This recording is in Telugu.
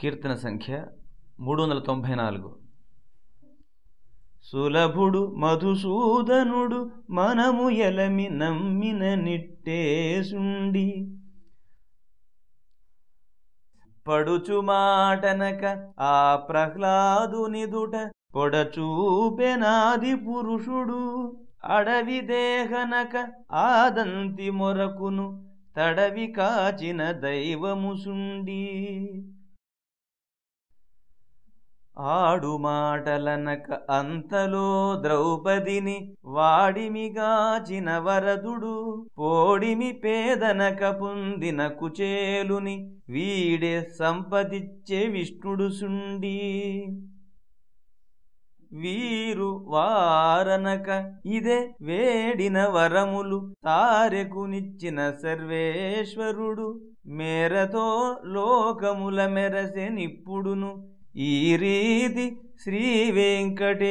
కీర్తన సంఖ్య మూడు వందల తొంభై నాలుగు సులభుడు మధుసూదనుడు మనము ఎలమి నమ్మిన నిట్టేసుండి. పడుచు మాటనక ఆ ప్రహ్లాదునిదుట పొడచూపెనాది పురుషుడు. అడవి దేహనక ఆదంతి మొరకును తడవి కాచిన దైవముసుండి. ఆడు మాటలనక అంతలో ద్రౌపదిని వాడిమిగాచిన వరదుడు పోడిమి పేదనక పొందిన కుచేలుని వీడే సంపదిచ్చే విష్ణుడు సుండి. వీరు వారనక ఇదే వేడిన వరములు తారెకునిచ్చిన సర్వేశ్వరుడు మేరతో లోకముల మెరసెనిప్పుడును ఈ రీతి శ్రీ వెంకటేశుడేశుండి